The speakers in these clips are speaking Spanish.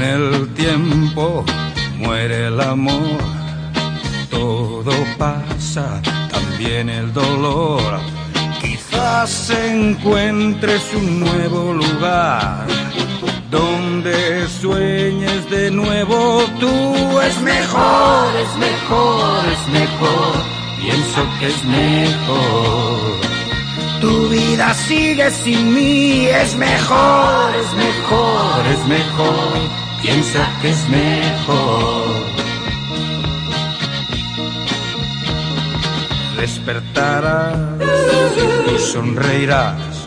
el tiempo, muere el amor, todo pasa, también el dolor. Quizás encuentres un nuevo lugar donde sueñes de nuevo tú. Es mejor, es mejor, es mejor, pienso que es mejor. Tu vida sigue sin mí, es mejor, es mejor, es mejor, piensa que es mejor. Despertarás y sonreirás,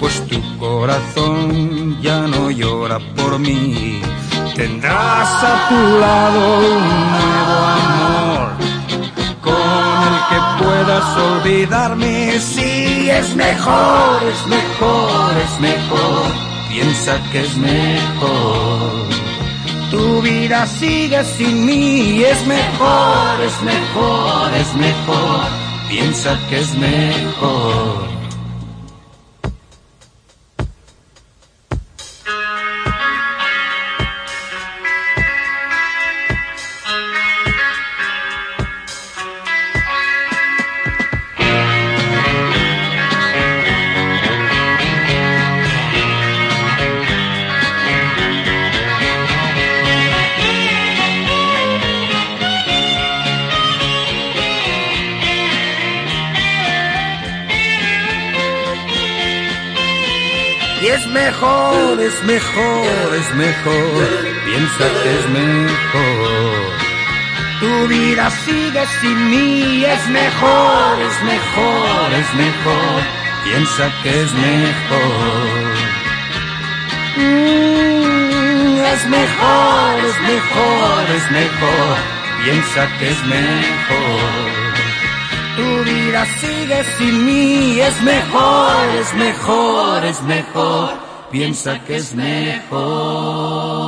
pues tu corazón ya no llora por mí. Tendrás a tu lado un nuevo amor con el que puedas olvidarme. Sí, es mejor, es mejor, es mejor. Piensa que es mejor. Tu vida sigue sin mí, es mejor, es mejor, es mejor. Piensa que es mejor. Es mejor, es mejor, es mejor. Piensa que es mejor. Tu vida sigue sin mí, es mejor, es mejor, es mejor. Piensa que es mejor. Mm, es mejor, es mejor, es mejor. Piensa que es mejor. Vida sigue sin mí, es mejor, es mejor, es mejor. Piensa que es mejor.